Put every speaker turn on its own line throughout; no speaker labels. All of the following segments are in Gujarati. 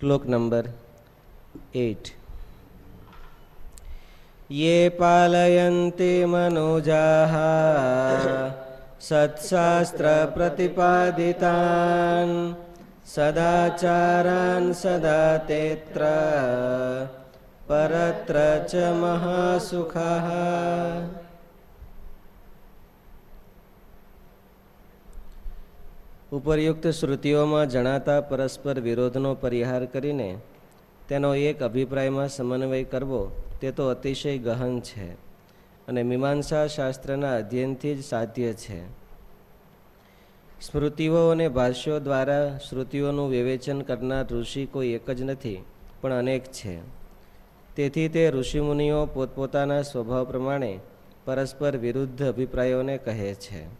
श्लोक नंबर एट ये पालयन्ति मनोजाः सत्शास्त्रप्रतिपादितान् सदाचारान् सदा तेऽत्र परत्र च महासुखः ઉપરયુક્ત શ્રુતિઓમાં જણાતા પરસ્પર વિરોધનો પરિહાર કરીને તેનો એક અભિપ્રાયમાં સમન્વય કરવો તે તો અતિશય ગહન છે અને મીમાંસા શાસ્ત્રના અધ્યયનથી જ સાધ્ય છે. સ્મૃતિઓ અને ભાષ્યો દ્વારા શ્રુતિઓનું વિવેચન કરનાર ઋષિ કોઈ એક જ નથી, પણ અનેક છે. તેથી તે ઋષિમુનિઓ પોતપોતાના સ્વભાવ પ્રમાણે પરસ્પર વિરુદ્ધ અભિપ્રાયોને કહે છે.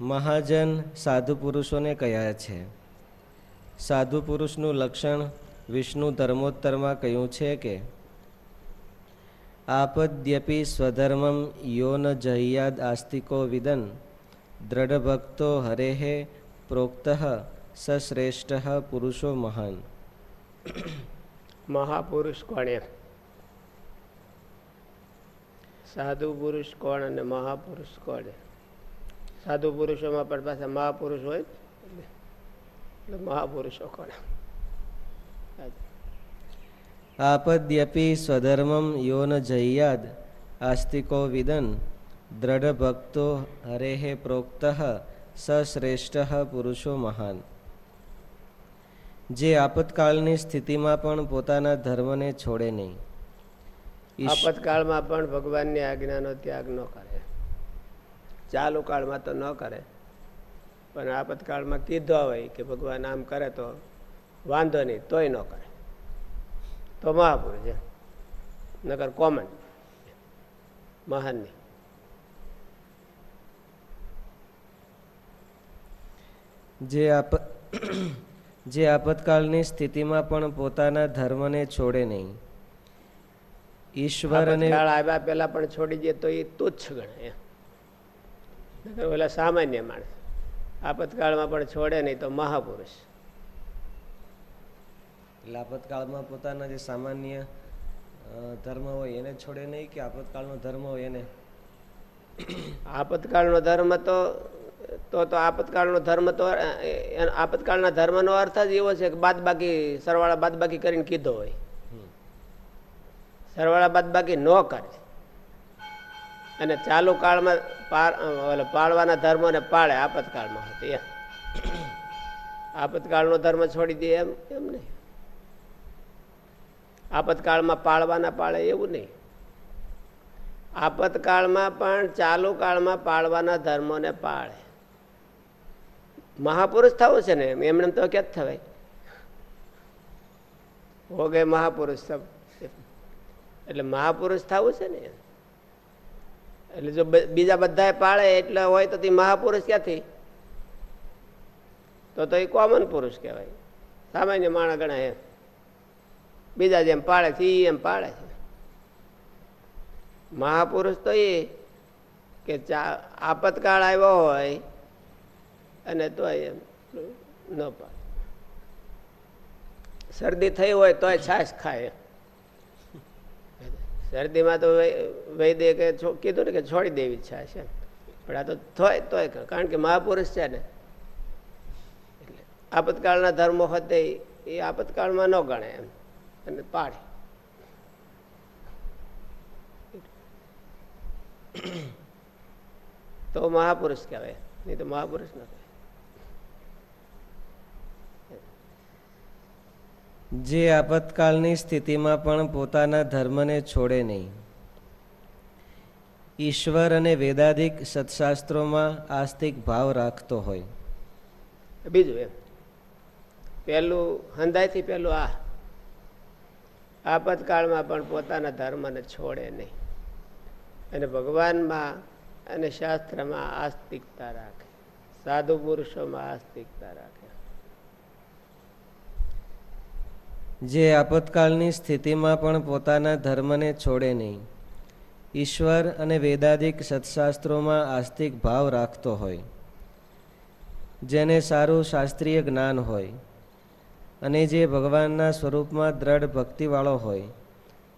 મહાજન સાધુ પુરુષોને કહ્યા છે? સાધુ પુરુષનું લક્ષણ વિષ્ણુ ધર્મોત્તરમાં કહ્યું છે કે? આપદ્યપી સ્વધર્મમ યો ન જહ્યાદ આસ્તિકો વિદન દ્રઢ ભક્તો હરેહે પ્રોક્ત સશ્રેષ્ઠ પુરુષો મહાન.
મહાપુરુષ કોણે સાધુ પુરુષ કોણ અને મહાપુરુષ કોણ? સાધુ પુરુષોમાં પણ પાછા મહાપુરુષ હોય એટલે મહાપુરુષો કોણ?
આપદ્યપી સ્વધર્મમ યો ન જહ્યાદ આસ્તિકો વિદન દ્રઢ ભક્તો હરેહે પ્રોક્ત સશ્રેષ્ઠ પુરુષો મહાન. જે આપતકાળની સ્થિતિમાં પણ પોતાના ધર્મને છોડે નહીં.
આપતકાળમાં પણ ભગવાનની આજ્ઞાનો ત્યાગ ન કરે. ચાલુ કાળમાં તો ન કરે. પણ આપતકાળમાં કીધો હોય કે ભગવાન આમ કરે તો વાંધો નહીં તોય ન કરે. તો મહાપુરુષ છે. નગર કોમન મહાન નહીં.
જે આપ જે આપતકાળની સ્થિતિમાં પણ પોતાના ધર્મને છોડે નહીં. ઈશ્વર અને
આવ્યા પહેલા પણ છોડી દે તો એ તુચ્છ ગણે એમ. નકર ઓલા સામાન્ય માણસ. આપતકાળમાં પણ છોડે નહીં તો મહાપુરુષ.
એટલે આપતકાળમાં પોતાના જે સામાન્ય ધર્મ હોય એને છોડે નહીં કે આપતકાળનો ધર્મ હોય એને?
આપતકાળનો ધર્મ તો તો તો આપતકાળનો ધર્મ તો આપતકાળના ધર્મનો અર્થ જ એવો છે કે બાદબાકી સરવાળા બાદબાકી કરીને કીધો હોય. સરવાળા બાદબાકી ન કરે. અને ચાલુ કાળમાં પાળ પાળવાના ધર્મોને પાળે, આપતકાળમાં હતી એમ. આપતકાળનો ધર્મ છોડી દે એમ એમ નહીં. આપતકાળમાં પાળવાના પાળે એવું નહીં. આપતકાળમાં પણ ચાલુ કાળમાં પાળવાના ધર્મોને પાળે. મહાપુરુષ થવું છે ને એમણે તો ક્યાં થવાય? હો ગયે મહાપુરુષ સબ એટલે મહાપુરુષ થવું છે ને એટલે જો બીજા બધાએ પાળે એટલે હોય તો તે મહાપુરુષ ક્યાંથી? તો તો એ કોમન પુરુષ કહેવાય. સામાન્ય માણસ ગણાય બીજા જેમ પાળે છે એ એમ પાળે છે. મહાપુરુષ તો એ કે આપતકાળ આવ્યો હોય અને તો એમ ન પાડે. શરદી થઈ હોય તોય છાશ ખાય શરદીમાં તો વૈ- વૈદ્ય કે કીધું ને કે છોડી દેવી ઈચ્છા છે. પણ આ તો થોય, તોય. કારણ કે મહાપુરુષ છે ને. એટલે આપતકાળના ધર્મો હતે એ આપતકાળમાં ન ગણે એમ. અને પાડે તો મહાપુરુષ કહેવાય. નહીં તો મહાપુરુષ ન
જે આપતકાલની સ્થિતિમાં પણ પોતાના ધર્મને છોડે નહીં. ઈશ્વર અને વેદાધિક સત્શાસ્ત્રોમાં આસ્તિક ભાવ રાખતો હોય.
બીજું એમ. પહેલું, હંધાઈથી પહેલું આ. આપતકાળમાં પણ પોતાના ધર્મને છોડે નહીં. અને ભગવાનમાં અને શાસ્ત્રમાં આસ્તિકતા રાખે. સાધુ પુરુષોમાં આસ્તિકતા રાખે.
જે આપતકાળની સ્થિતિમાં પણ પોતાના ધર્મને છોડે નહીં. ઈશ્વર અને વેદાધિક સત્શાસ્ત્રોમાં આસ્તિક ભાવ રાખતો હોય. જેને સારું શાસ્ત્રીય જ્ઞાન હોય અને જે ભગવાનના સ્વરૂપમાં દ્રઢ ભક્તિવાળો હોય,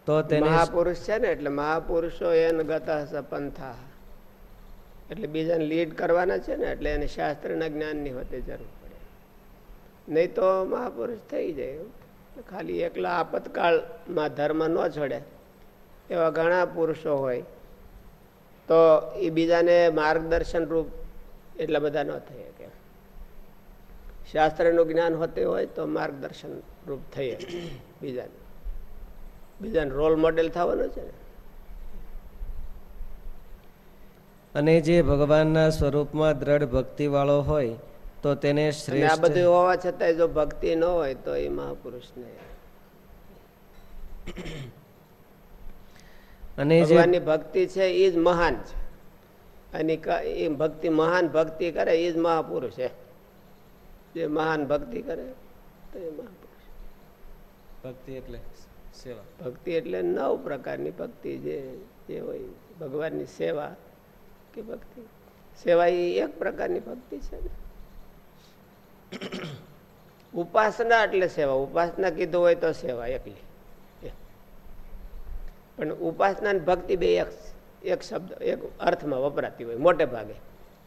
તો તેને
મહાપુરુષ છે ને, એટલે મહાપુરુષો એન ગત પંથા એટલે બીજાને લીડ કરવાના છે ને, એટલે એને શાસ્ત્રના જ્ઞાનની હોતે જરૂર પડે. નહીં તો મહાપુરુષ થઈ જાય ખાલી એકલા આપતકાળમાં ધર્મ ન છોડે. એવા ઘણા પુરુષો હોય. તો એ બીજાને માર્ગદર્શન રૂપ એટલા બધા ન થઈ શકે. શાસ્ત્રનું જ્ઞાન હોતું હોય તો માર્ગદર્શન રૂપ થઈ બીજાને. બીજાને રોલ મોડેલ થવાનું છે ને.
અને જે ભગવાનના સ્વરૂપમાં દ્રઢ ભક્તિવાળો હોય તો તેને
શ્રેષ્ઠ આ બધું હોવા છતાંય જો ભક્તિ ન હોય તો એ મહાપુરુષ ને
અને
ભગવાનની ભક્તિ છે એ જ મહાન છે. અને એ ભક્તિ મહાન ભક્તિ કરે એ જ મહાપુરુષ છે. જે મહાન ભક્તિ કરે તો એ મહાપુરુષ.
ભક્તિ એટલે સેવા.
ભક્તિ એટલે નવ પ્રકારની ભક્તિ જે જે હોય ભગવાનની સેવા કે ભક્તિ. સેવા એ એક પ્રકારની ભક્તિ છે ને. ઉપાસના એટલે સેવા. ઉપાસના કીધું હોય તો સેવા એકલી. પણ ઉપાસના અને ભક્તિ બે એક એક શબ્દ એક અર્થમાં વપરાતી હોય મોટે ભાગે.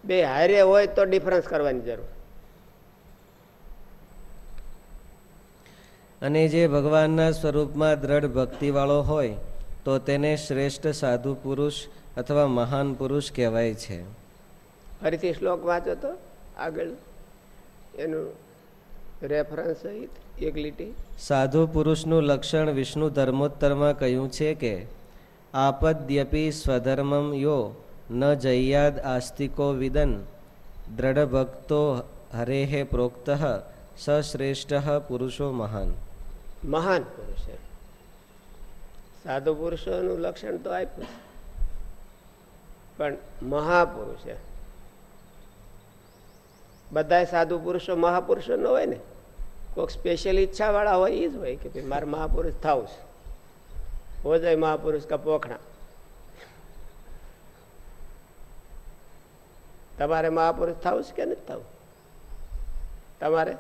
બે હારે હોય તો ડિફરન્સ કરવાની જરૂર.
અને જે ભગવાનના સ્વરૂપમાં દ્રઢ ભક્તિવાળો હોય તો તેને શ્રેષ્ઠ સાધુ પુરુષ અથવા મહાન પુરુષ કહેવાય છે.
ફરીથી શ્લોક વાંચો તો આગળ. એનું રેફરન્સ સહિત એક લીટી.
સાધુ પુરુષનું લક્ષણ વિષ્ણુ ધર્મોત્તરમાં કહ્યું છે કે આપદ્યપી સ્વધર્મમ યો ન જય્યાદ આસ્તિકો વિદન દ્રઢ ભક્તો હરેહે પ્રોક્ત સશ્રેષ્ઠ પુરુષો મહાન.
મહાન પુરુષ સાધુ પુરુષોનું લક્ષણ તો આપ્યું પણ મહાપુરુષ છે બધાય સાધુ પુરુષો મહાપુરુષો ન હોય ને કોઈક સ્પેશિયલ ઈચ્છા વાળા હોય એ જ હોય કે ભાઈ મારે મહાપુરુષ થવું છે. હો જાય મહાપુરુષ કા પોખણા. તમારે મહાપુરુષ થવું છે કે નથી થવું? તમારે?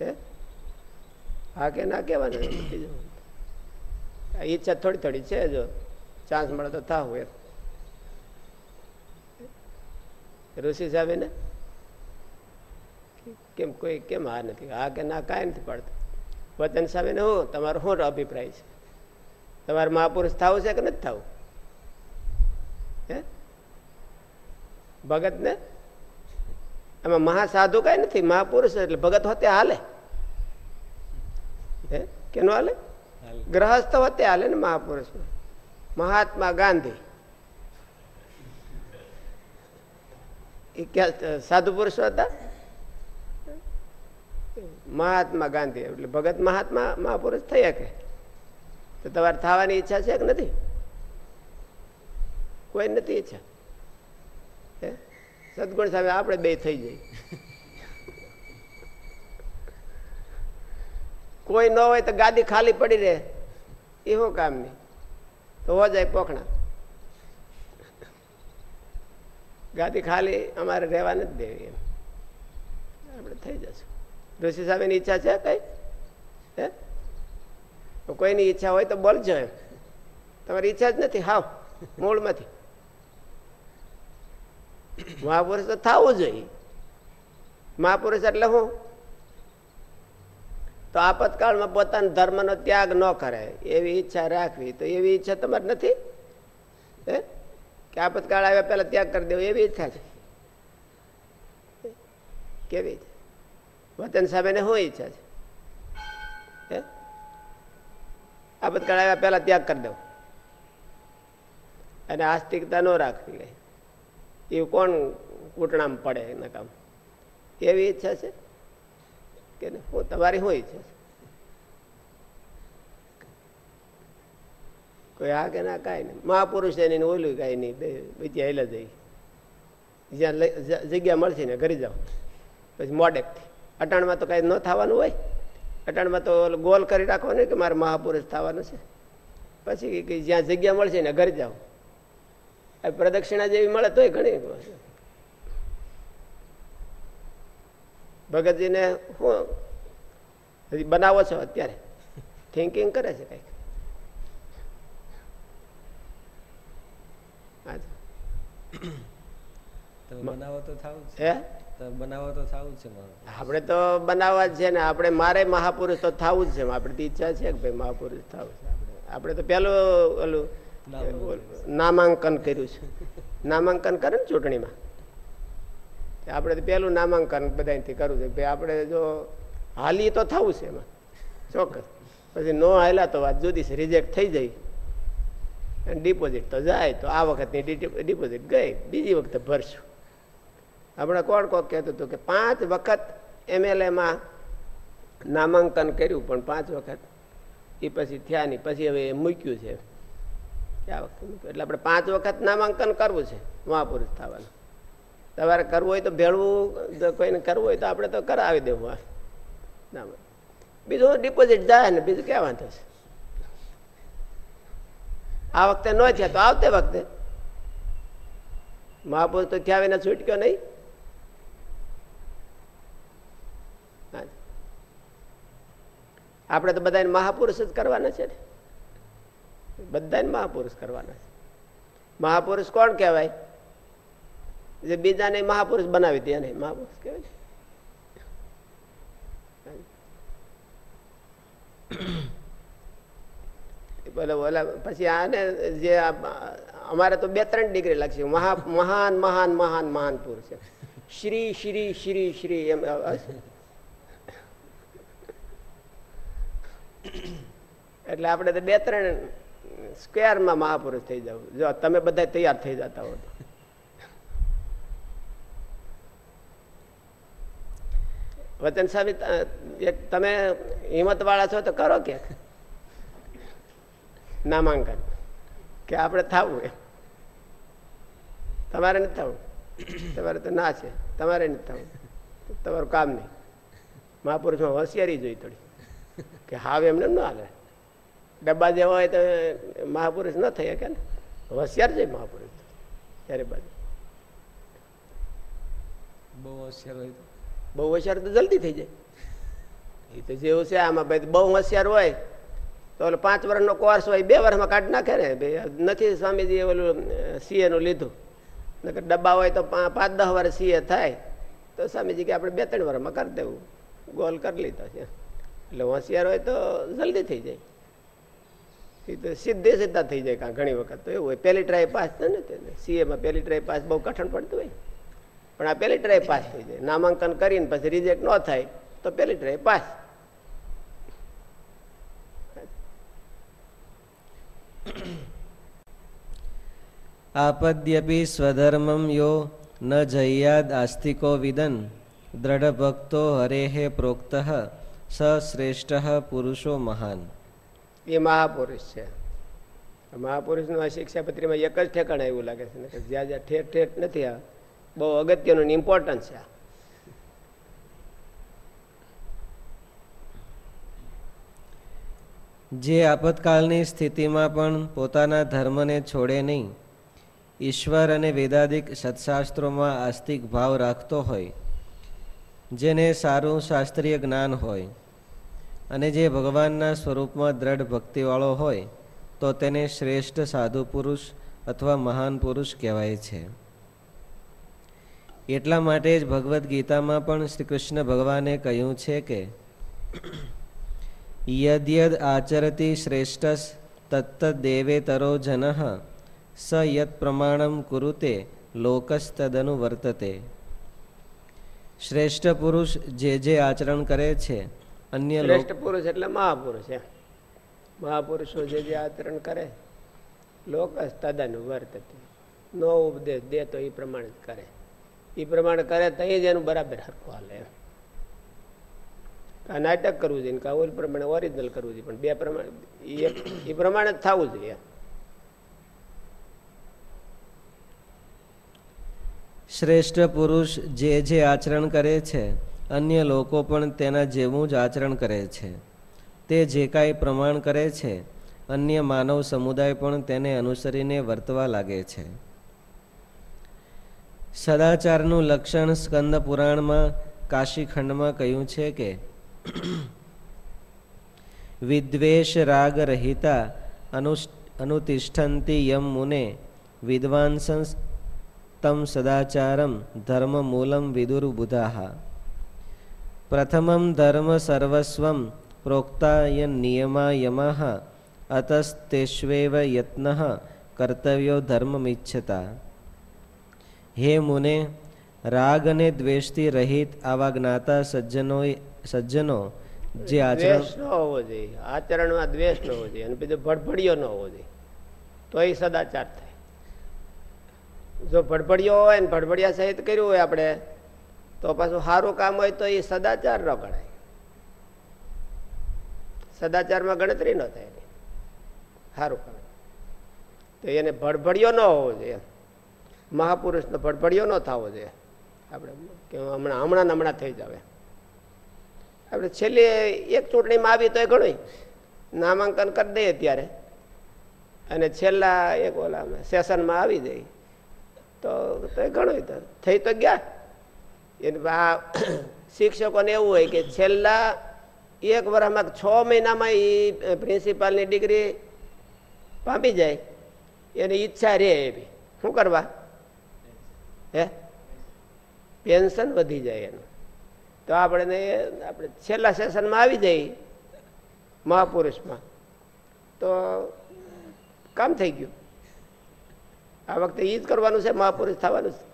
હે? હા કે ના કહેવાનું બીજું ઈચ્છા થોડી થોડી છે જો ચાન્સ મળે તો થાવું એમ. ઋષિ સાહેબ ને કેમ કોઈ કેમ હા નથી? હા કે ના કાંઈ નથી પડતું. વતન સાહેબ હું તમારો શું અભિપ્રાય છે? તમારે મહાપુરુષ થવું છે કે નથી થવું? હે? ભગત ને? આમાં મહાસાધુ કઈ નથી મહાપુરુષ એટલે ભગત હોતે હાલે. હે? કેનો હાલે. ગ્રહસ્થ હોતે હાલે ને મહાપુરુષ. મહાત્મા ગાંધી. એ ક્યાં સાધુ પુરુષો હતા? મહાત્મા ગાંધી એટલે ભગત મહાત્મા મહાપુરુષ થયા કે. તો તમારે થવાની ઈચ્છા છે કે નથી? કોઈ નથી ઈચ્છા? સદગુણ સામે આપણે બે થઈ જઈએ. કોઈ ન હોય તો ગાદી ખાલી પડી રહે. એ શું કામ નહીં તો હો જાય પોખણા. ગાદી ખાલી અમારે રહેવા નથી દેવી એમ. આપણે થઈ જશું. ઋષિ સાહેબની ઈચ્છા છે કઈ? હે? કોઈની ઈચ્છા હોય તો બોલજો એમ. તમારી ઈચ્છા જ નથી. હાવ, મૂળમાંથી. મહાપુરુષ તો થવું જોઈએ. મહાપુરુષ એટલે હું? તો આપતકાળમાં પોતાના ધર્મનો ત્યાગ ન કરે, એવી ઈચ્છા રાખવી. તો એવી ઈચ્છા તમારે નથી? હે? કે આપતકાળ આવ્યા પહેલા ત્યાગ કરી દેવો, એવી ઈચ્છા છે? કેવી વતન સાહેબને શું ઈચ્છા છે. આપતકાળ આવ્યા પહેલા ત્યાગ કરી દઉં. અને આસ્તિકતા ન રાખવી એ કોણ કૂટણામાં પડે એના કામ? એવી ઈચ્છા છે? કે હું તમારી શું ઈચ્છા છે? કોઈ આ કે ના કાંઈ નહીં. મહાપુરુષ એની ઓલું કાંઈ નહીં. બે બીજી હેલા જઈ. જ્યાં જગ્યા મળશે ને ઘરે જાઓ. પછી મોડેકથી. અટાણમાં તો કાંઈ ન થવાનું હોય. અટાણમાં તો ગોલ કરી રાખવાનું કે મારે મહાપુરુષ થવાનું છે. પછી જ્યાં જગ્યા મળશે ને ઘરે જાઓ. પ્રદક્ષિણા જેવી મળે તોય ઘણી ભગતજીને શું હજી બનાવો છો અત્યારે? થિંકિંગ કરે છે કંઈક.
બનાવો તો થવું છે બનાવો તો થવું જ છે
આપણે તો બનાવવા જ છે ને આપણે મારે મહાપુરુષ તો થવું જ છે આપણી તો ઈચ્છા છે કે ભાઈ મહાપુરુષ થવું. છે આપણે આપણે તો પેલું ઓલું નામાંકન. કર્યું છે. નામાંકન કરે ને ચૂંટણીમાં. આપણે તો પેલું નામાંકન બધાથી કરવું છે. ભાઈ આપણે જો હાલી તો થવું છે એમાં. ચોક્કસ. પછી નો હાલ્યા તો વાત જુદી છે રિજેક્ટ થઈ જાય. અને ડિપોઝિટ તો જાય તો આ વખતની ડિપોઝિટ ગઈ બીજી વખતે ભરશું. આપણે કોણ કોક કહેતું હતું કે પાંચ વખત એમએલએમાં નામાંકન કર્યું, પણ પાંચ વખત એ પછી થયા નહીં. પછી હવે એ મૂક્યું છે. આ વખતે એટલે આપણે પાંચ વખત નામાંકન કરવું છે, મહાપુરુષ થવાનું. તમારે કરવું હોય તો ભેળવું કોઈને કરવું હોય તો આપણે તો કરાવી દેવું ના બીજું ડિપોઝિટ જાય ને બીજું ક્યાં વાંધો છે? આ વખતે ન થયા તો આવતે વખતે. મહાપુરુષ તો થયા વિના છૂટક્યો નહીં. આપણે તો બધાને મહાપુરુષ જ કરવાના છે ને. બધાને મહાપુરુષ કરવાના છે. મહાપુરુષ કોણ કહેવાય? જે બીજાને મહાપુરુષ બનાવી દે નહીં મહાપુરુષ કહેવાય બોલો ઓલા પછી આને જે અમારે તો બે ત્રણ ડિગ્રી લાગશે. મહા, મહાન મહાન મહાન મહાન પુરુષ શ્રી શ્રી શ્રી શ્રી એમ એટલે આપણે તો બે ત્રણ સ્ક્વેરમાં મહાપુરુષ થઈ જવું. જો તમે બધા તૈયાર થઈ જતા હો વચન એક તમે હિંમત વાળા છો તો કરો કે. નામાંકન. કે આપણે થવું એમ. તમારે નથી થવું. તમારે તો ના છે. તમારે નથી થવું. તમારું કામ નહીં. મહાપુરુષમાં હોશિયારી જોઈ થોડી. કે હાવ એમને ન હાલે. ડબ્બા જેવા હોય તો મહાપુરુષ ન થઈ શકે ને? હોશિયાર છે મહાપુરુષ ત્યારે બાજુ
બહુ હોશિયાર હોય તો?
બહુ હોશિયાર તો જલ્દી થઈ જાય. એ તો જેવું છે આમાં ભાઈ બહુ હોશિયાર હોય તો ઓલો પાંચ વર્ષનો કોર્સ હોય બે વર્ષમાં કાઢી નાખે ને ભાઈ. નથી સ્વામીજી ઓલું સીએનું લીધું. નકર ડબ્બા હોય તો પાંચ દસ વર્ષ સીએ થાય તો સ્વામીજી કે આપણે બે ત્રણ વર્ષમાં કરી દેવું. ગોલ કરી લીધો છે. એટલે હોશિયાર હોય તો જલ્દી થઈ જાય. એ સીધે સીધા થઈ જાય કાં ઘણી વખત તો એવું હોય. પહેલી ટ્રાય પાસ થાય ને સીએમાં પહેલી ટ્રાય પાસ બહુ કઠણ પડતું હોય. પણ આ પહેલી ટ્રાય પાસ થઈ જાય. નામાંકન કરીને પછી રિજેક્ટ ન થાય તો પહેલી ટ્રાય પાસ
આપદ્યપી સ્વધર્મમ યો ન જય્યાદ આસ્તિકો વિદન. દ્રઢ ભક્તો હરેહે પ્રોક્ત સ શ્રેષ્ઠ પુરુષો મહાન.
એ મહાપુરુષ છે. મહાપુરુષનું આ શિક્ષાપત્રીમાં એક જ ઠેકાણે એવું લાગે છે. કે જ્યાં જ્યાં ઠેર ઠેર નથી આ બહુ અગત્યનું ઇમ્પોર્ટન્સ છે
જે આપતકાલની સ્થિતિમાં પણ પોતાના ધર્મને છોડે નહીં, ઈશ્વર અને વેદાદિક સત્શાસ્ત્રોમાં આસ્તિક ભાવ રાખતો હોય, જેને સારું શાસ્ત્રીય જ્ઞાન હોય. અને જે ભગવાનના સ્વરૂપમાં દ્રઢ ભક્તિવાળો હોય, તો તેને શ્રેષ્ઠ સાધુ પુરુષ અથવા મહાન પુરુષ કહેવાય છે. એટલા માટે જ ભગવદ્ ગીતામાં પણ શ્રી કૃષ્ણ ભગવાને કહ્યું છે કે, યદ્યદ આચરતી શ્રેષ્ઠ તત્ત દેવેતરો જન, સ યત પ્રમાણમ કુરુતે લોકસ્તદનુ વર્તતે. શ્રેષ્ઠ પુરુષ જે જે આચરણ કરે છે અન્ય
શ્રેષ્ઠ પુરુષ એટલે મહાપુરુષ એમ. મહાપુરુષો જે જે આચરણ કરે લોક તદન વર્તતી નો ઉપદેશ દે તો એ પ્રમાણે જ કરે. એ પ્રમાણે કરે તો જ એનું બરાબર હરખું હાલે આ નાટક કરવું જોઈએ કા ઓલ પ્રમાણે ઓરિજિનલ કરવું જોઈએ પણ બે પ્રમાણે એ- એ પ્રમાણે જ થવું જોઈએ
શ્રેષ્ઠ પુરુષ જે જે આચરણ કરે છે અન્ય લોકો પણ તેના જેવું જ આચરણ કરે છે. તે જે કાંઈ પ્રમાણ કરે છે, અન્ય માનવ સમુદાય પણ તેને અનુસરીને વર્તવા લાગે છે. સદાચારનું લક્ષણ સ્કંદ પુરાણમાં કાશીખંડમાં કહ્યું છે કે, વિદ્વેષ રાગ રહિતા અનુ અનુતિષ્ઠંતી યમ મુને વિદ્વાંસંસ તમ સદાચારમ ધર્મમૂલમ વિદુર્બુધા પ્રથમમ ધર્મ સર્વસ્વ પ્રોક્તાય નિયમાયમઃ અતસ્તેષ્વેવ યત્ન કર્તવ્યો ધર્મમિચ્છતા હે મુને રાગ અને દ્વેષથી રહિત આવા જ્ઞાતા સજ્જનો સજ્જનો જે આચરણ
ન હોવો જોઈએ આચરણમાં દ્વેષ ન હોવો જોઈએ અને બીજો ભડભડિયો ન હોવો જોઈએ તો એ સદાચાર થાય. જો ભડભડિયો હોય ને ભડભડિયા સહિત કર્યું હોય આપણે તો પાછું સારું કામ હોય તો એ સદાચાર ન ગણાય. સદાચારમાં ગણતરી ન થાય એની. સારું કામ. તો એને ભડભડિયો ન હોવો જોઈએ. મહાપુરુષનો ભડભડિયો ન થવો જોઈએ. આપણે કે હમણાં હમણાં હમણાં થઈ જાવે. આપણે છેલ્લી એક ચૂંટણીમાં આવી તો એ ઘણું નામાંકન કરી દઈએ ત્યારે. અને છેલ્લા એક ઓલા સેશનમાં આવી જાય. તો એ ઘણું થઈ તો ગયા. આ શિક્ષકોને એવું હોય કે છેલ્લા એક વર્ષમાં છ મહિનામાં એ પ્રિન્સિપાલની ડિગ્રી પામી જાય. એની ઈચ્છા રહે એવી. શું કરવા? હે? પેન્શન વધી જાય એનું. તો આપણે આપણે છેલ્લા સેશનમાં આવી જઈએ મહાપુરુષમાં. તો કામ થઈ ગયું. આ વખતે એ જ કરવાનું છે, મહાપુરુષ થવાનું છે.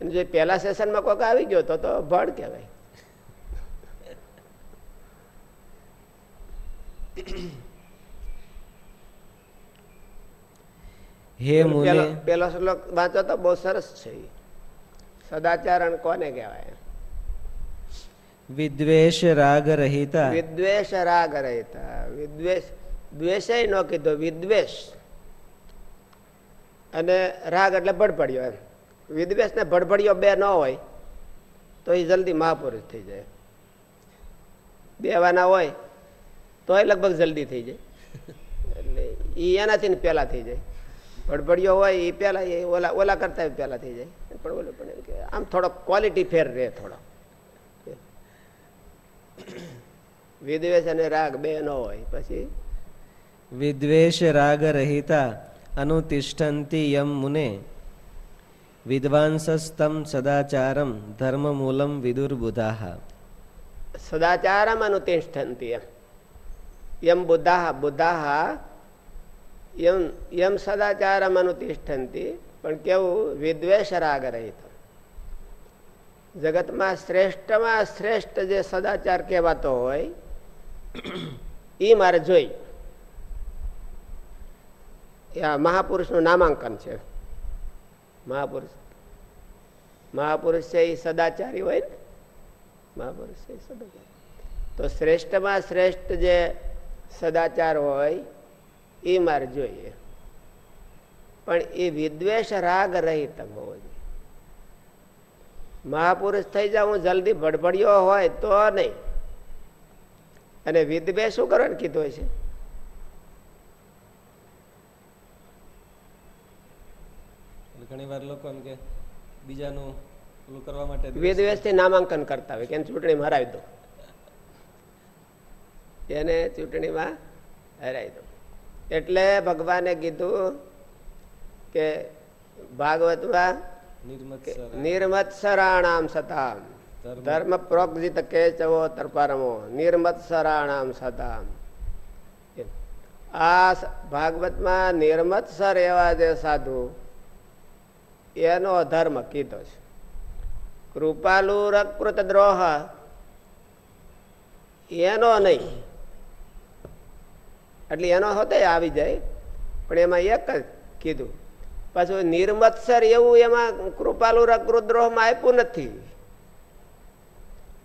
અને જો પહેલા સેશનમાં કોઈક આવી ગયો તો તો કેવાય કહેવાય.
હે મુને
પેલો શ્લોક વાંચો તો બહુ સરસ છે. સદાચરણ કોને કહેવાય?
વિદ્વેષ રાગ રહિતા.
વિદ્વેષ રાગ રહિતા. વિદ્વેષ દ્વેષય ન કીધો વિદ્વેષ. અને રાગ એટલે પડ્યો એમ. વિદ્વેષ ને ભડભડિયો બે ન હોય, તો એ જલ્દી મહાપુરુષ થઈ જાય. બેવાના હોય તો એ લગભગ જલ્દી થઈ જાય. એટલે એ એનાથી ને પહેલા થઈ જાય. ભડભડિયો હોય એ પહેલા એ ઓલા ઓલા કરતા પહેલા થઈ જાય. પણ ઓલું પણ આમ થોડો ક્વોલિટી ફેર રહે થોડો. વિદ્વેષ અને રાગ બે ન હોય. પછી?
વિદ્વેષ રાગ રહિતા અનુતિષ્ઠંતી યમ મુને. વિદ્વાંસસ્તમ સદાચારમ ધર્મમૂલમ વિદુર્બુધાહ
સદાચારમ અનુતિષ્ઠંતિ એમ યમ બુદ્ધા બુદ્ધા યમ યમ સદાચારમ અનુતિષ્ઠંતિ પણ કેવું વિદ્વેષ રાગ રહિત જગતમાં શ્રેષ્ઠમાં શ્રેષ્ઠ જે સદાચાર કહેવાતો હોય એ મારે જોઈ મહાપુરુષનું નામાંકન છે। મહાપુરુષ. મહાપુરુષ છે એ સદાચારી હોય ને? મહાપુરુષ છે એ સદાચારી. તો શ્રેષ્ઠમાં શ્રેષ્ઠ જે સદાચાર હોય, એ મારે જોઈએ. પણ એ વિદ્વેષ રાગ રહિત હોવો જોઈએ. મહાપુરુષ થઈ જાઉં જલ્દી ભડભડ્યો હોય તો નહીં. અને વિદ્વેષ શું કરવાનું કીધું છે
ઘણી વાર લોકો એમ કે બીજાનું ઓલું કરવા માટે
વિદ્વેષથી નામાંકન કરતા હોય કે ચૂંટણી હરાવી દો. એને ચૂંટણીમાં હરાવી દો. એટલે ભગવાને કીધું કે ભાગવતમાં
નિર્મત
નિર્મત્સરાણામ સતામ. ધર્મ. પ્રોગજિત કેચવો તરપારમો નિર્મત્સરાણામ સતામ. આ ભાગવતમાં નિર્મત્સર એવા જે સાધુ એનો ધર્મ કીધો છે. કૃપાલુ રકૃત દ્રોહ. એનો નહીં. એટલે એનો હોતે આવી જાય પણ એમાં એક જ કીધું. પાછું નિર્મત્સર એવું એમાં કૃપાલુ રકૃદ્રોહમાં આપ્યું નથી.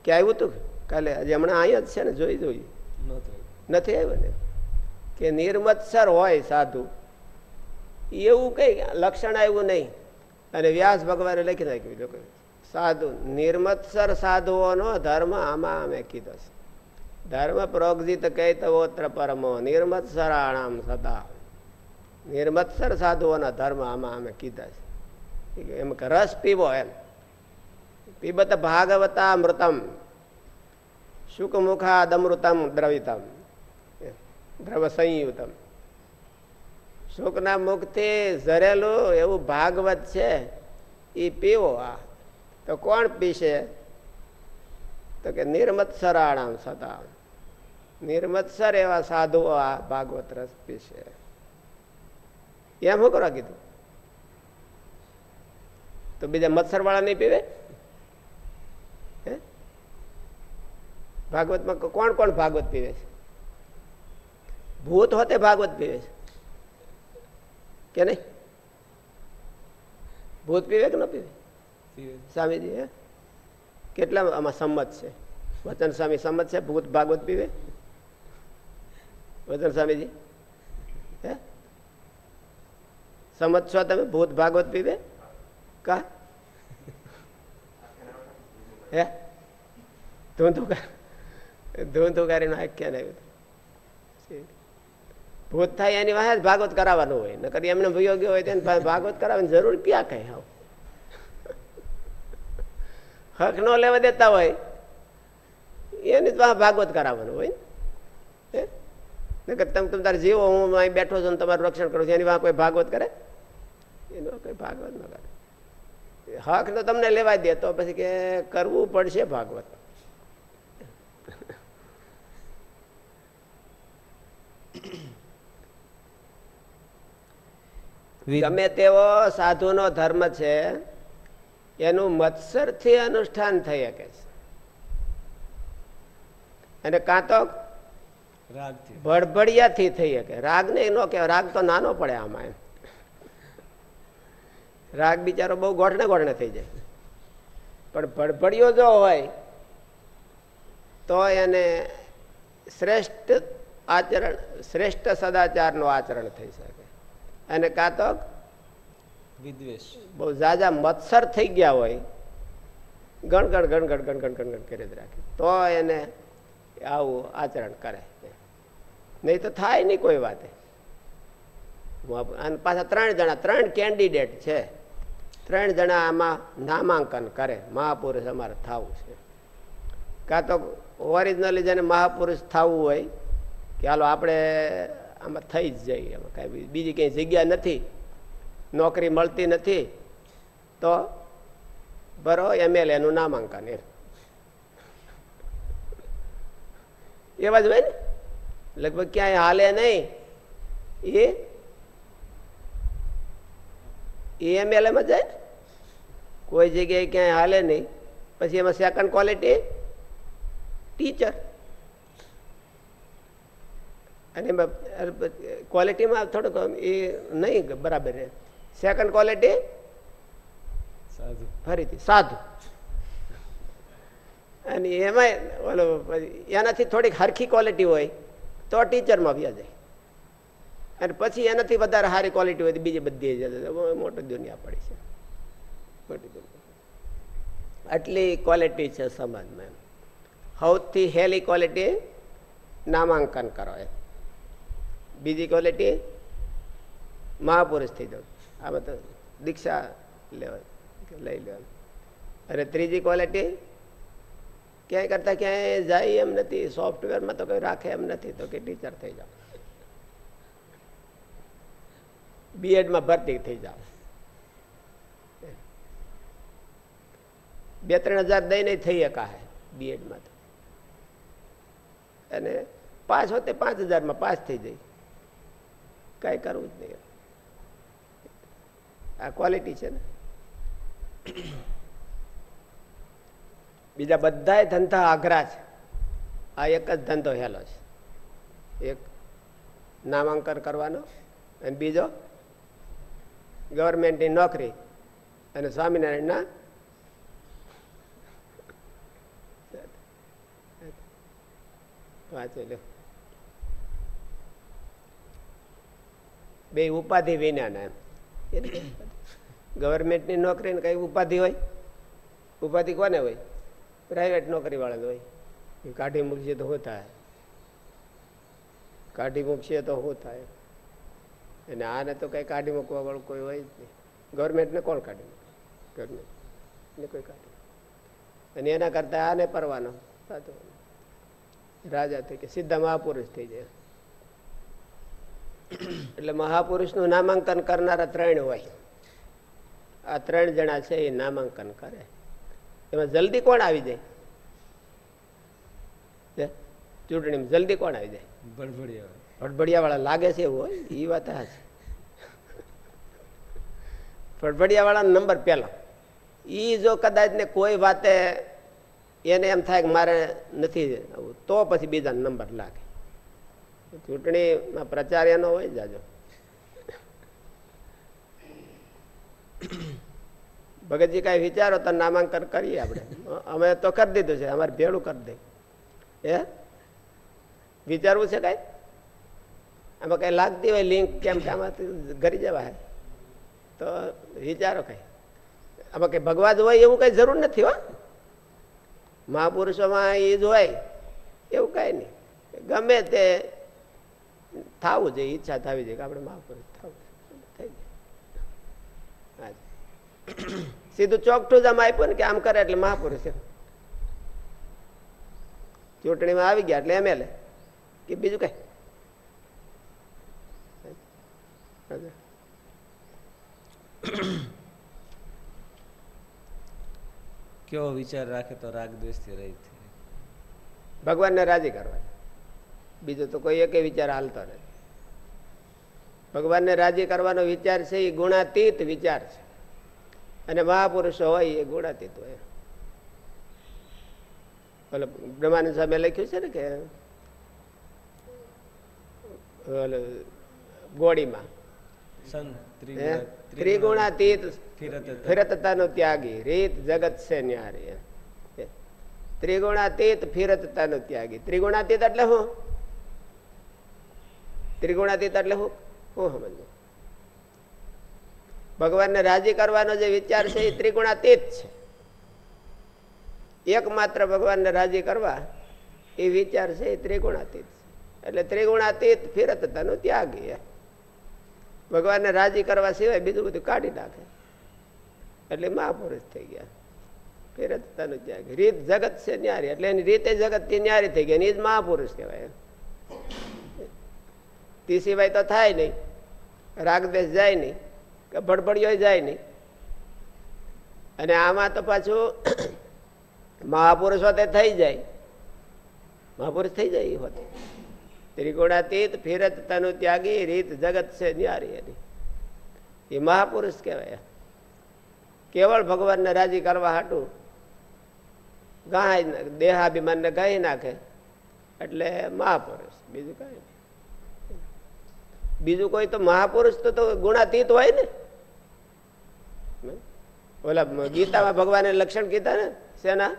કે આવ્યું તું? કાલે હજી હમણાં અહીંયા જ છે ને જોઈ જોઈ. નથી આવ્યું ને? કે નિર્મત્સર હોય સાધુ. એવું કઈ લક્ષણ આવ્યું નહીં. અને વ્યાસ ભગવાને લખી નાખ્યું લોકો સાધુ, નિર્મત્સર સાધુઓનો ધર્મ આમાં અમે કીધો છે. ધર્મ પ્રોગજિત કૈતવોત્ર પરમો, નિર્મત્સરાણામ સદા. નિર્મત્સર સાધુઓના ધર્મ આમાં અમે કીધા છે. એમ કે રસ પીવો એમ. પીબત ભાગવતા મૃતમ, શુકમુખાદમૃતમ દ્રવિતમ દ્રવ સંયુતમ. શુકના મુખથી ઝરેલું એવું ભાગવત છે એ પીવો આ. તો કોણ પીશે? તો કે નિર્મત્સરાણામ સદા નિર્મત્સર એવા સાધુઓ આ ભાગવત રસ પીશે. એમ શું કરવા કીધું? તો બીજા મત્સર વાળા નહીં પીવે? ભાગવતમાં કોણ કોણ ભાગવત પીવે છે? ભૂત હોતે ભાગવત પીવે છે. કે નહીં ભૂત પીવે કે ન પીવે સ્વામીજી હે કેટલા આમાં સંમત છે? વચન સ્વામી સંમત છે? ભૂત ભાગવત પીવે? વચન સ્વામીજી હે? સંમત છો તમે? ભૂત ભાગવત પીવે? કા? હે? ધૂંધુકાર ધૂંધુકારીનું આખ્યાન આવ્યું ભૂત થાય એની વાહે જ ભાગવત કરાવવાનું હોય. નકર એમને ભયો ગયો હોય તેને ભાગવત કરાવવાની જરૂર ક્યાં કઈ આવ હક નો લેવા દેતા હોય, એની ભાગવત કરાવવાનું હોય નકર તમે તમે તારે જીવો, હું અહીં બેઠો છું તમારું રક્ષણ કરું છું, એની વાહ કોઈ ભાગવત કરે? એનો કોઈ ભાગવત ન કરે. હક તો તમને લેવા દે, તો પછી કે કરવું પડશે ભાગવત. ગમે તેવો સાધુનો ધર્મ છે એનું મત્સરથી અનુષ્ઠાન થઈ શકે છે. અને કાં તો ભડભડિયાથી થઈ શકે. રાગ ને ન કહેવાય. રાગ તો નાનો પડે આમાં એમ. રાગ બિચારો બહુ ગોઠણે ગોઠણે થઈ જાય. પણ ભડભડિયો જો હોય તો એને શ્રેષ્ઠ આચરણ શ્રેષ્ઠ સદાચારનું આચરણ થઈ શકે. અને કાં તો
વિદ્વેષ.
બહુ ઝાઝા મત્સર થઈ ગયા હોય. ગણગણ ગણગણ ગણગણ ગણગણ કરી જ રાખે. તો એને આવું આચરણ કરે. નહીં તો થાય નહીં કોઈ વાતે. અને પાછા ત્રણ જણા ત્રણ કેન્ડિડેટ છે. ત્રણ જણા આમાં નામાંકન કરે. મહાપુરુષ અમારે થવું છે. કાં તો ઓરિજિનલી જેને મહાપુરુષ થવું હોય કે હાલો આપણે આમાં થઈ જ જાય એમાં કાંઈ બીજી કંઈ જગ્યા નથી, નોકરી મળતી નથી, તો ભરો એમએલએનું નામાંકન એમ. એવા જ હોય ને? લગભગ ક્યાંય હાલે નહીં. એ એમએલએમાં જાય ને? કોઈ જગ્યાએ ક્યાંય હાલે નહીં. પછી એમાં સેકન્ડ ક્વોલિટી ટીચર અને એમાં ક્વોલિટીમાં થોડુંક એ નહીં બરાબર રહે. સેકન્ડ ક્વોલિટી ફરીથી સાધુ. અને એમાં ઓલો એનાથી થોડીક હરખી ક્વોલિટી હોય તો ટીચરમાં વ્યા જાય. અને પછી એનાથી વધારે સારી ક્વોલિટી હોય તો બીજી બધી મોટી દુનિયા પડી છે. મોટી દુનિયા. આટલી ક્વોલિટી છે સમાજમાં સૌથી હેલી ક્વોલિટી નામાંકન કરો એમ. બીજી ક્વોલિટી મહાપુરુષ થઈ જાવ આમાં તો દીક્ષા લેવા લઈ લેવાનું અને ત્રીજી ક્વોલિટી ક્યાંય કરતા ક્યાંય જાય એમ નથી સોફ્ટવેરમાં તો કોઈ રાખે એમ નથી, તો કે ટીચર થઈ જાઓ. બીએડમાં ભરતી થઈ જાઓ. બે ત્રણ હજાર દઈને થઈ શકાય બીએડમાં તો. અને પાસ હોતે પાંચ હજારમાં પાસ થઈ જાય કાંઈ કરવું જ નહીં. આ ક્વોલિટી છે ને. બીજા બધા ધંધા આઘરા છે. આ એક જ ધંધો હેલો છે. એક નામાંકન કરવાનો અને બીજો ગવર્મેન્ટની નોકરી અને સ્વામિનારાયણના વાંચે લ્યો. બે ઉપાધિ વિનાના ગવર્મેન્ટની નોકરી ને કઈ ઉપાધિ હોય? ઉપાધિ કોને હોય? પ્રાઇવેટ નોકરી વાળા હોય. એ કાઢી મૂકશે તો શું થાય? કાઢી મૂકશે તો શું થાય? અને આને તો કઈ કાઢી મૂકવા વાળું કોઈ હોય જ નહીં. ગવર્મેન્ટને કોણ કાઢી મૂકે? ગવર્મેન્ટ ને કોઈ કાઢી અને એના કરતા આને પરવાનો રાજા થઈ કે સીધા મહાપુરુષ થઈ જાય. એટલે મહાપુરુષનું નામાંકન કરનારા ત્રણ હોય. આ ત્રણ જણા છે એ નામાંકન કરે. એમાં જલ્દી કોણ આવી જાય? ચૂંટણીમાં જલ્દી કોણ આવી જાય?
બળબડિયા
ફટફડિયા વાળા લાગે છે એવું હોય? એ વાત હા છે. વાળાનો નંબર પહેલો. એ જો કદાચ ને કોઈ વાતે એને એમ થાય કે મારે નથી આવું તો પછી બીજાનો નંબર લાગે. ચૂંટણીમાં પ્રચાર એનો હોય જાજો. ભગતજી કાંઈ વિચારો તો નામાંકન કરીએ આપણે. અમે તો કરી દીધું છે, અમારે ભેળું કરી દે. હે? વિચારવું છે કાંઈ? આમાં કઈ લાગતી હોય લિંક કેમ કે ઘરી જવા તો વિચારો કઈ. આમાં કઈ ભગવાન હોય એવું કઈ જરૂર નથી હો. મહાપુરુષોમાં એ જ હોય. એવું કઈ નહીં. ગમે તે થવું જોઈએ ઈચ્છા થવી જોઈએ કે આપણે મહાપુરુષ થવું થઈ જાય. સીધું ચોકઠું જ આમ આપ્યું ને કે આમ કરે એટલે મહાપુરુષ ચૂંટણીમાં આવી ગયા એટલે એમએલએ કે બીજું કઈ?
કેવો વિચાર રાખે તો રાગ દ્વેષથી રહી.
ભગવાનને રાજી કરવા બીજો તો કોઈ એક વિચાર હાલતો નથી. ભગવાનને રાજી કરવાનો વિચાર છે એ ગુણાતીત વિચાર છે. અને મહાપુરુષો હોય એ ગુણાતીત હોય. ઓલો બ્રહ્માનંદ સામે લખ્યું છે ને કે ગોળીમાં. હે? ત્રિગુણાતીત
ફિરત
ફિરતતાનો ત્યાગી. રીત જગત છે ન્યારી. ત્રિગુણાતીત ફિરતતાનો ત્યાગી. ત્રિગુણાતીત એટલે શું ત્રિગુણાતીત એટલે હું? શું સમજવું ભગવાનને રાજી કરવાનો જે વિચાર છે એ ત્રિગુણાતીત છે. એકમાત્ર ભગવાનને રાજી કરવા એ વિચાર છે એ ત્રિગુણાતીત છે. એટલે ત્રિગુણાતીત તનું ત્યાગી. ભગવાનને રાજી કરવા સિવાય બીજું બધું કાઢી નાખે. એટલે મહાપુરુષ થઈ ગયા. ફેરતતાનું ત્યાગ. રીત જગત છે ન્યારી. એટલે એની રીતે જગતથી ન્યારી થઈ ગયા. એની જ મહાપુરુષ કહેવાય. તે સિવાય તો થાય નહીં. રાગદેશ જાય નહીં કે ભડભડિયો જાય નહીં. અને આમાં તો પાછું મહાપુરુષ હોતે થઈ જાય. મહાપુરુષ થઈ જાય એ હોતે. ત્રિગુણાતીત ફિરત તનુ ત્યાગી રીત જગત છે ન્યારી એની. એ મહાપુરુષ કહેવાય. કેવળ ભગવાનને રાજી કરવા હાટું ગાય દેહાભિમાનને ગાઈ નાખે. એટલે મહાપુરુષ, બીજું કઈ બીજું કોઈ તો મહાપુરુષ તો તો ગુણાતીત હોય ને. ઓલા ગીતામાં ભગવાને લક્ષણ કીધા ને શેના?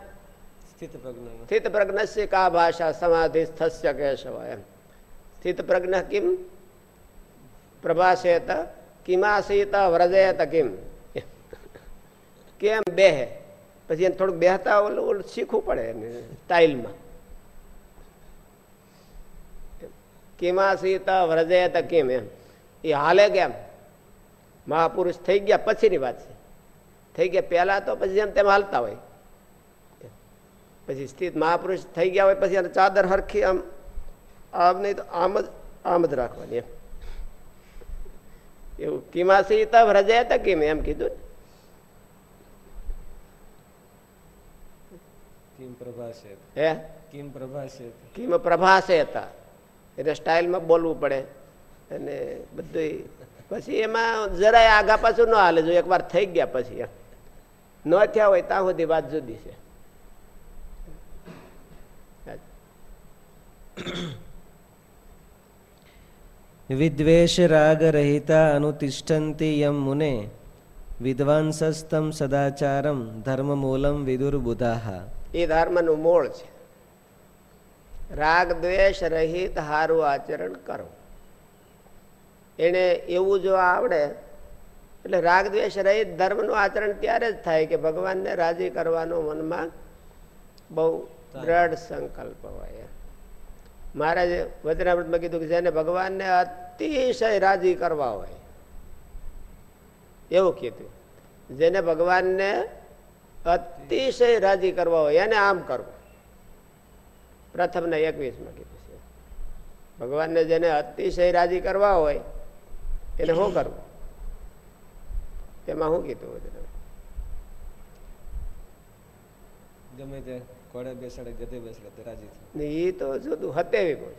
સ્થિત પ્રજ્ઞ
સ્થિત પ્રજ્ઞસ્ય કા ભાષા સમાધિ સ્થસ્ય કેશવ એમ. સ્થિત પ્રજ્ઞ કિમ? પ્રભાસેત કિમાસીત વ્રજેત કિમ. કેમ બેહે? પછી એને થોડુંક બેહતા ઓલું ઓલું શીખવું પડે એને સ્ટાઇલમાં કિમાસીત વ્રજેત કિમ એમ એ હાલે કેમ મહાપુરુષ થઈ ગયા પછીની વાત છે થઈ ગયા પહેલા તો પછી જેમ તેમ હાલતા હોય પછી સ્થિત મહાપુરુષ થઈ ગયા હોય પછી એને ચાદર હરખી આમ આમ નહીં તો આમ જ આમ જ રાખવાની એમ એવું કિમાસી તબ રજે તકીમ એમ કીધું ને.
કિમ પ્રભાષે
હે
કિમ પ્રભાષે
કિમ પ્રભાસે હતા એટલે સ્ટાઇલમાં બોલવું પડે. અને બધું પછી એમાં જરાય આગા પાછું ન હાલે. જો એકવાર થઈ ગયા પછી ન થયા હોય ત્યાં સુધી વાત જુદી છે.
વિદ્વેષ રાગ રહિતા અનુતિષ્ઠંતી યમ મુને. વિદ્વાંસસ્તમ સદાચારમ ધર્મમૂલમ વિદુર્બુધાહ
એ ધર્મનું મૂળ છે. રાગ દ્વેષ રહિત હારું આચરણ કરો. એને એવું જો આવડે, એટલે રાગ દ્વેષ રહિત ધર્મનું આચરણ ત્યારે જ થાય કે ભગવાનને રાજી કરવાનો મનમાં બહુ દ્રઢ સંકલ્પ હોય. મહારાજે વચનામૃતમાં કીધું કે જેને ભગવાનને અતિશય રાજી કરવા હોય, એવું કીધું. જેને ભગવાનને અતિશય રાજી કરવા હોય, એને આમ કરવું. પ્રથમને એકવીસમાં કીધું છે. ભગવાનને જેને અતિશય રાજી કરવા હોય એને શું કરવું? તેમાં શું કીધું
ગમે તે ઘોડે બેસાડે ગધે બેસાડે રાજી થાય.
એ તો જુદું હતેવી કહું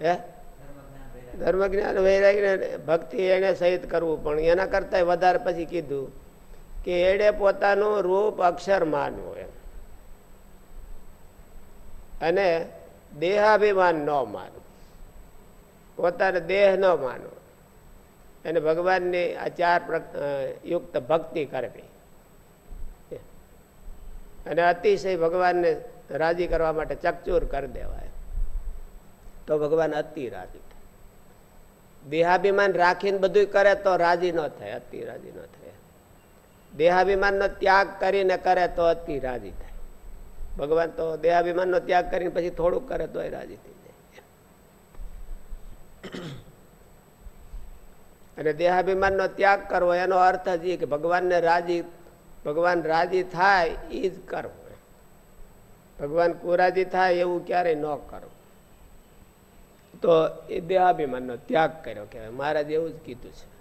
હે? ધર્મ જ્ઞાન વૈરાગ્ય ભક્તિ એને સહિત કરવું પણ એના કરતા વધારે પછી કીધું કે એડે પોતાનું રૂપ અક્ષર માનવું એમ. અને દેહાભિમાન ન માનવું પોતાને દેહ ન માનવો અને ભગવાનની આ ચાર યુક્ત ભક્તિ કરવી. અને અતિશય ભગવાનને રાજી કરવા માટે ચકચૂર કરી દેવાય. તો ભગવાન અતિ રાજી થાય. દેહાભિમાન રાખીને બધું કરે તો રાજી ન થાય, અતિ રાજી ન થાય. દેહાભિમાનનો ત્યાગ કરીને કરે તો અતિ રાજી થાય. ભગવાન તો દેહાભિમાનનો ત્યાગ કરીને પછી થોડુંક કરે તોય રાજી થઈ જાય. અને દેહાભિમાનનો ત્યાગ કરવો, એનો અર્થ જ કે ભગવાનને રાજી, ભગવાન રાજી થાય એ જ કરવું. ભગવાન કુરાજી થાય એવું ક્યારેય ન કરવું. તો એ દેહાભિમાનનો ત્યાગ કર્યો કહેવાય. મહારાજ એવું જ કીધું છે.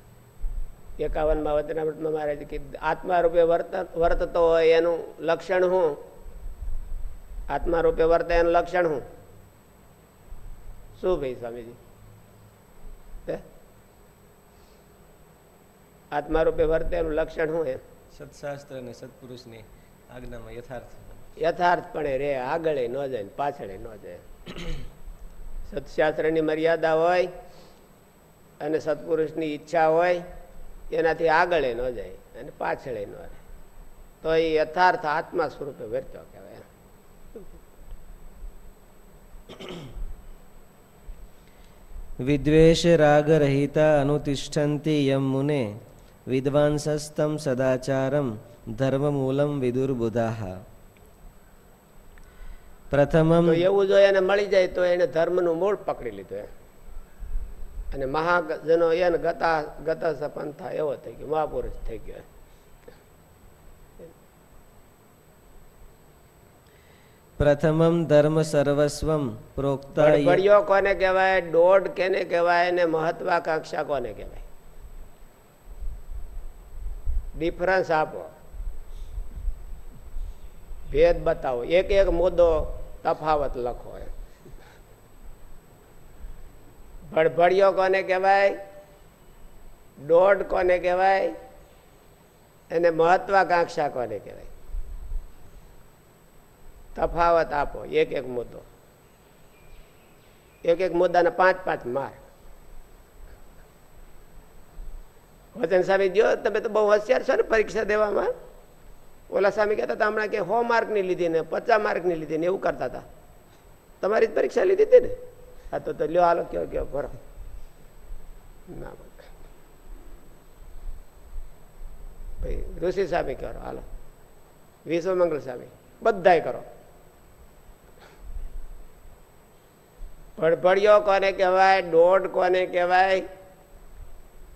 એકાવનમાં વચનામૃતમાં મહારાજે કીધું આત્મા રૂપે વર્ત વર્તતો હોય એનું લક્ષણ શું આત્મા રૂપે વર્તે એનું લક્ષણ શું શું ભાઈ સ્વામીજી? આત્મા રૂપે વર્તે એનું લક્ષણ શું એમ?
સત્શાસ્ત્ર અને સત્પુરુષની આજ્ઞામાં યથાર્થ.
યથાર્થપણે રે આગળ ન જાય પાછળ ન જાય. સત્શાસ્ત્રની મર્યાદા હોય અને સત્પુરુષની ઈચ્છા હોય એનાથી આગળ ન જાય અને પાછળ ન રહે. તો એ યથાર્થ આત્મા સ્વરૂપે વર્ત્યો. કહેવાય
વિદ્વેષ રાગ રહિતા અનુતિષ્ઠંતિ યમ મુને વિદ્વાંસસ્તમ સદાચારમ ધર્મમૂલમ વિદુર્બુધાહ પ્રથમમ
એવું જો એને મળી જાય તો એને ધર્મનું મૂળ પકડી લીધું અને મહાજનો એને ગતા ગતા થાય, એવો થઈ ગયો, મહાપુરુષ થઈ ગયો
પ્રથમમ ધર્મ સર્વસ્વમ પ્રોક્તા ય-
કોને કહેવાય? દોઢ કેને કહેવાય ને મહત્વાકાંક્ષા કોને કહેવાય? ડિફરન્સ આપો. ભેદ બતાવો. એક એક મુદ્દો તફાવત લખો ભડભડિયો કોને કહેવાય? દોઢ કોને કહેવાય? અને મહત્વાકાંક્ષા કોને કહેવાય? તફાવત આપો, એક એક મુદ્દો. એક એક મુદ્દાના પાંચ પાંચ માર્ક. વચન સ્વામી જો તમે તો બહુ હોશિયાર છો ને પરીક્ષા દેવામાં. ઓલા સ્વામી કહેતા હતા, હમણાં કે સો માર્કની લીધી ને પચાસ માર્કની લીધી ને એવું કરતા હતા. તમારી જ પરીક્ષા લીધી હતી ને? હા, તો તો લ્યો, હાલો, કયો કયો, ભરો. ના, ભાઈ. ઋષિ સ્વામી કરો હાલો, વિશ્વમંગલ સ્વામી, બધાય કરો. ભડભડિયો કોને કહેવાય દોઢ કોને કહેવાય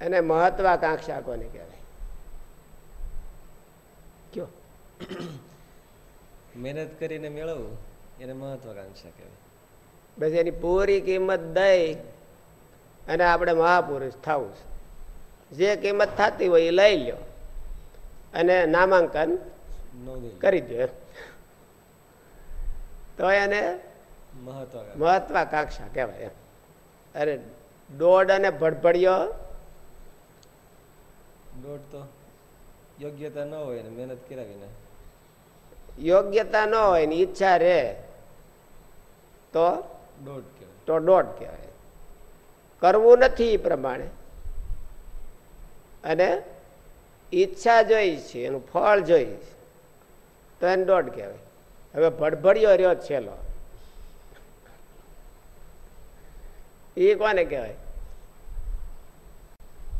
અને મહત્વાકાંક્ષા કોને કહેવાય કયો
મહેનત કરીને મેળવવું એને મહત્વાકાંક્ષા કહેવાય
બસ એની પૂરી કિંમત દઈ અને આપણે મહાપુરુષ થવું છે. જે કિંમત થતી હોય એ લઈ લ્યો અને નામાંકન કરી દો. તો એને
મહત્વાકાંક્ષા.
મહત્વાકાંક્ષા કહેવાય અરે દોડ અને ભડભડિયો?
દોઢ તો યોગ્યતા ન હોય ને મહેનત કર્યા વિના.
યોગ્યતા ન હોય ને ઈચ્છા રે તો?
દોઢ કહેવાય.
તો દોઢ કહેવાય. કરવું નથી એ પ્રમાણે. અને ઈચ્છા જોઈ છે એનું ફળ જોઈ છે તો એને દોઢ કહેવાય. હવે ભડભડિયો રહ્યો છેલ્લો. એ કોને કહેવાય?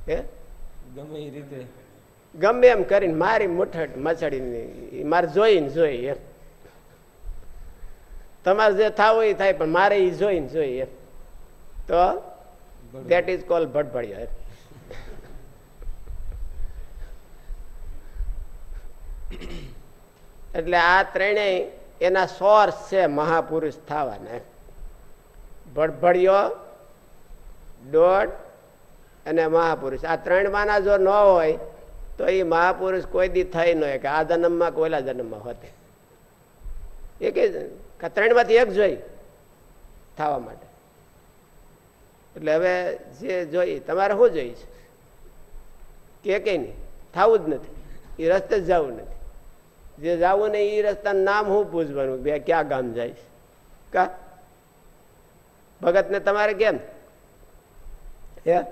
હે?
ગમે એ રીતે.
ગમે એમ કરીને મારી મુઠ્ઠ મચડીને મારે જોઈને જોઈ એમ. તમારે જે થાવ એ થાય પણ મારે એ જોઈને જોઈએ એમ. તો દેટ ઇઝ કોલ ભટભડિયા એટલે આ ત્રણેય એના સોર્સ છે મહાપુરુષ થવાના ભડભડિયો દોઢ અને મહાપુરુષ. આ ત્રણ માના જો ન હોય, તો એ મહાપુરુષ કોઈ દી થઈ ન હોય કે આ જન્મમાં કોઈલા જન્મમાં હોતે. એક ત્રણમાંથી ત્રણમાંથી એક જોઈ થવા માટે. એટલે હવે જે જોઈ, તમારે શું જોઈ છે? કે કઈ નહીં? થવું જ નથી. એ રસ્તે જ જવું નથી. જે જવું નહીં એ રસ્તાનું નામ હું પૂછવાનું? બે ક્યાં ગામ જાય કા? ભગતને તમારે કેમ? હે?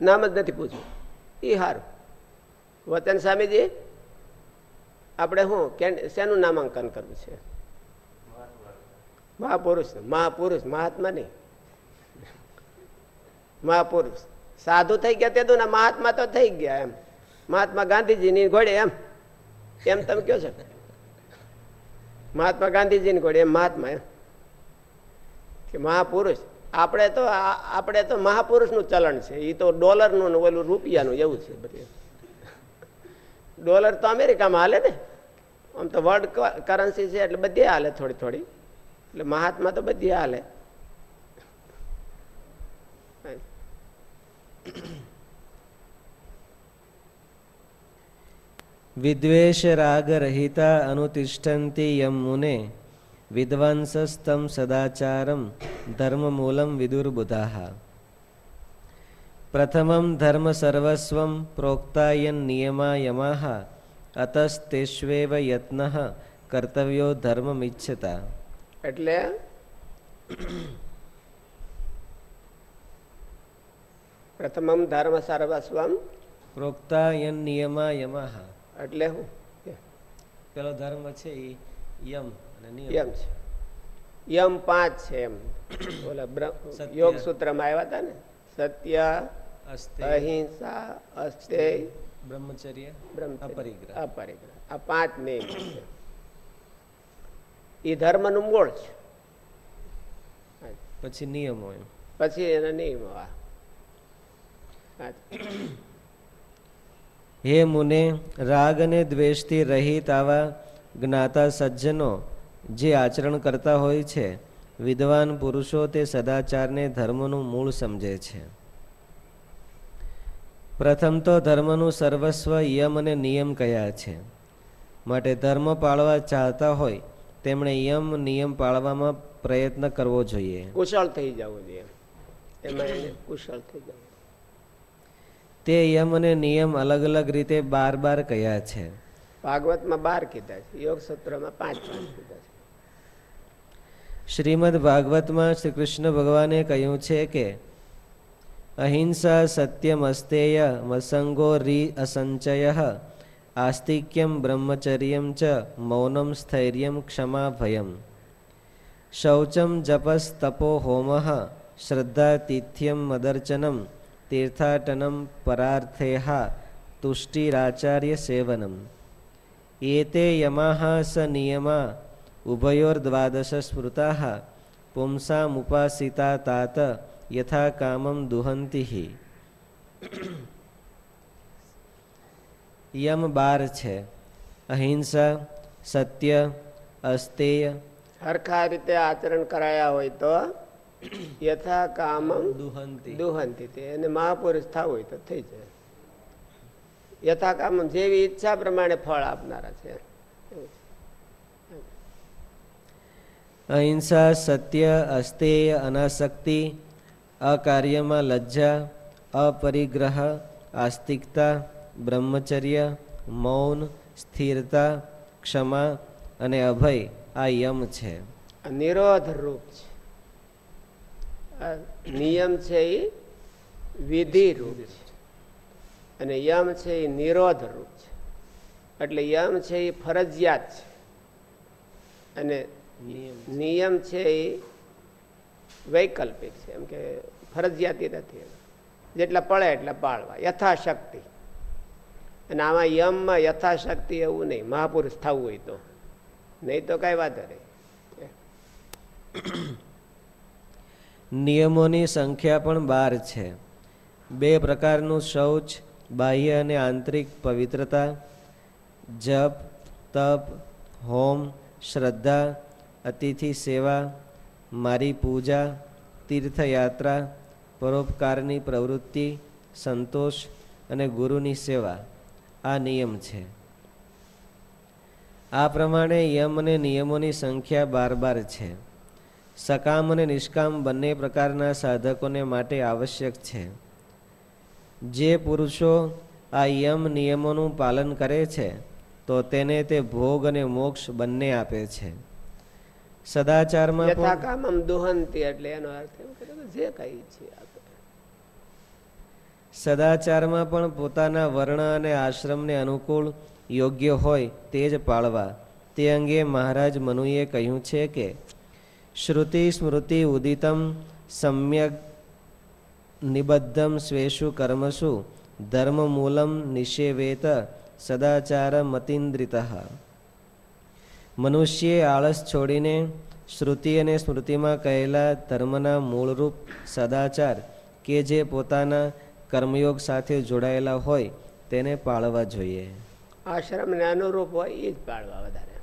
નામ જ નથી પૂછવું એ સારું વતન સ્વામીજી, આપણે શું શેનું નામાંકન કરવું છે? મહાપુરુષ. મહાપુરુષ મહાત્મા નહીં મહાપુરુષ. સાધુ થઈ ગયા તે ના મહાત્મા તો થઈ ગયા એમ. મહાત્મા ગાંધીજીની ઘોડે એમ. એમ તમે કહો છો? મહાત્મા ગાંધીજીની ઘોડે એમ, મહાત્મા એમ. કે મહાપુરુષ આપણે તો આપણે તો મહાપુરુષનું ચલણ છે. એ તો ડોલરનું ઓલું રૂપિયાનું એવું છે બધું. ડોલર તો અમેરિકામાં હાલે ને. આમ તો વર્લ્ડ કરન્સી છે એટલે બધી હાલે થોડી થોડી. એટલે મહાત્મા તો બધી હાલે.
વિદ્વેષ રાગ રહિતા અનુતિષ્ઠંતી યમ વિદ્વાંસસ્તમ સદાચારમ ધર્મમૂલમ વિદુર્બુધા પ્રથમમ ધર્મ સર્વસ્વ પ્રોક્તાયન નિયમા યમાહ અતસ્તેષ્વેવ યત્ન કર્તવ્યો ધર્મમિચ્છતા
એટલે પ્રથમમ ધર્મ સર્વસ્વમ
પ્રોક્તાયન નિયમા યમાહ
એટલે શું
પેલો ધર્મ છે એ યમ.
યમ યમ પાંચ છે એમ. ઓલા. યોગ સૂત્રમાં આવ્યા હતા ને? સત્ય અહિંસા અસ્તેય
બ્રહ્મચર્ય
બ્રહ્મચર્ય,
અપરિગ્રહ.
અપરિગ્રહ. આ પાંચ નિયમ છે. એ ધર્મનું મૂળ છે.
પછી નિયમો એમ.
પછી એના નિયમો આ. હે
મુને રાગ અને દ્વેષથી રહિત આવા જ્ઞાતા સજ્જનો જે આચરણ કરતા હોય છે વિદ્વાન પુરુષો તે સદાચારને ધર્મનું મૂળ સમજે છે. પ્રથમ તો ધર્મનું સર્વસ્વ યમ અને નિયમ કયા છે. માટે ધર્મ પાળવા ચાહતા હોય તેમણે યમ નિયમ પાળવામાં પ્રયત્ન કરવો જોઈએ.
કુશળ થઈ જવું જોઈએ કુશળ થઈ જવું
તે યમ અને નિયમ અલગ અલગ રીતે બાર બાર કયા છે?
ભાગવતમાં બાર કીધા છે. યોગ સૂત્રમાં પાંચ પાંચ કીધા છે.
શ્રીમદ ભાગવતમાં શ્રી કૃષ્ણ ભગવાને કહ્યું છે કે, અહિંસા સત્યમ અસ્તેય મસંગો રી અસંચય, આસ્તિક્યમ બ્રહ્મચર્યમ ચ મૌનમ સ્થૈર્યમ ક્ષમા ભયમ શૌચમ જપસ તપો હોમ, શ્રદ્ધાતિથ્યમ મદર્ચનમ, તીર્થાટનમ પરાર્થેહા, તુષ્ટિરાચાર્ય સેવનમ. એતે યમાહ સ નિયમા ઉભયોર્દ્વાદશ સ્મૃતા પુંસામુપાસિતા તાત યથા કામમ દુહંતિ યમ બાર છે અહિંસા સત્ય અસ્તેય
સરખા રીતે આચરણ કરાયા હોય તો યથા કામમ
દુહંતી
દુહંતી એને મહાપુરુષ થવું હોય તો થઈ જાય યથા કામમ જેવી ઈચ્છા પ્રમાણે ફળ આપનારા છે
અહિંસા સત્ય અસ્તેય અનાસક્તિ, અકાર્યમાં લજ્જા, અપરિગ્રહ, આસ્તિકતા, બ્રહ્મચર્ય, મૌન, સ્થિરતા, ક્ષમા અને અભય આ યમ છે.
નિરોધ રૂપ છે. નિયમ છે એ વિધિ રૂપ છે. અને યમ છે એ નિરોધ રૂપ છે. એટલે યમ છે એ ફરજિયાત છે. અને નિયમ છે. એ વૈકલ્પિક છે. એમ કે ફરજિયાતી નથી જેટલા પડે એટલા પાળવા. યથાશક્તિ. અને આમાં યમમાં યથાશક્તિ એવું નહીં. મહાપુરુષ થવું હોય તો. નહીં તો કઈ વાંધો નહીં.
નિયમોની સંખ્યા પણ બાર છે. બે પ્રકારનું શૌચ બાહ્ય અને આંતરિક પવિત્રતા જપ તપ હોમ શ્રદ્ધા અતિથિ સેવા, મારી પૂજા, તીર્થયાત્રા, પરોપકારની પ્રવૃત્તિ, સંતોષ અને ગુરુની સેવા, આ નિયમ છે. આ પ્રમાણે યમ અને નિયમોની સંખ્યા બાર બાર છે. સકામ અને નિષ્કામ બંને પ્રકારના સાધકોને માટે આવશ્યક છે. જે પુરુષો આ યમ નિયમોનું પાલન કરે છે, તો તેને તે ભોગ અને મોક્ષ બંને આપે છે. સદાચારમાં
યથા
પણ
કામમ એટલે એનો અર્થ એમ કે જે કઈ છે
સદાચારમાં પણ પોતાના વર્ણ અને આશ્રમને અનુકૂળ યોગ્ય હોય તે જ પાળવા. તે અંગે મહારાજ મનુએ કહ્યું છે કે શ્રુતિ સ્મૃતિ ઉદિતમ સમ્યક નિબદ્ધમ સ્વેશુ કર્મસુ ધર્મમૂલમ નિષેવેત સદાચાર મતિન્દ્રિત મનુષ્યે આળસ છોડીને શ્રુતિ અને સ્મૃતિમાં કહેલા ધર્મના મૂળરૂપ સદાચાર કે જે પોતાના કર્મયોગ સાથે જોડાયેલા હોય તેને પાળવા જોઈએ.
આશ્રમને અનુરૂપ હોય એ જ પાળવા વધારે.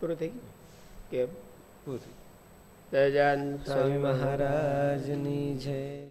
પૂરું થઈ ગયું? કે
પૂરું.
સહજાન
સ્વામી મહારાજની જય.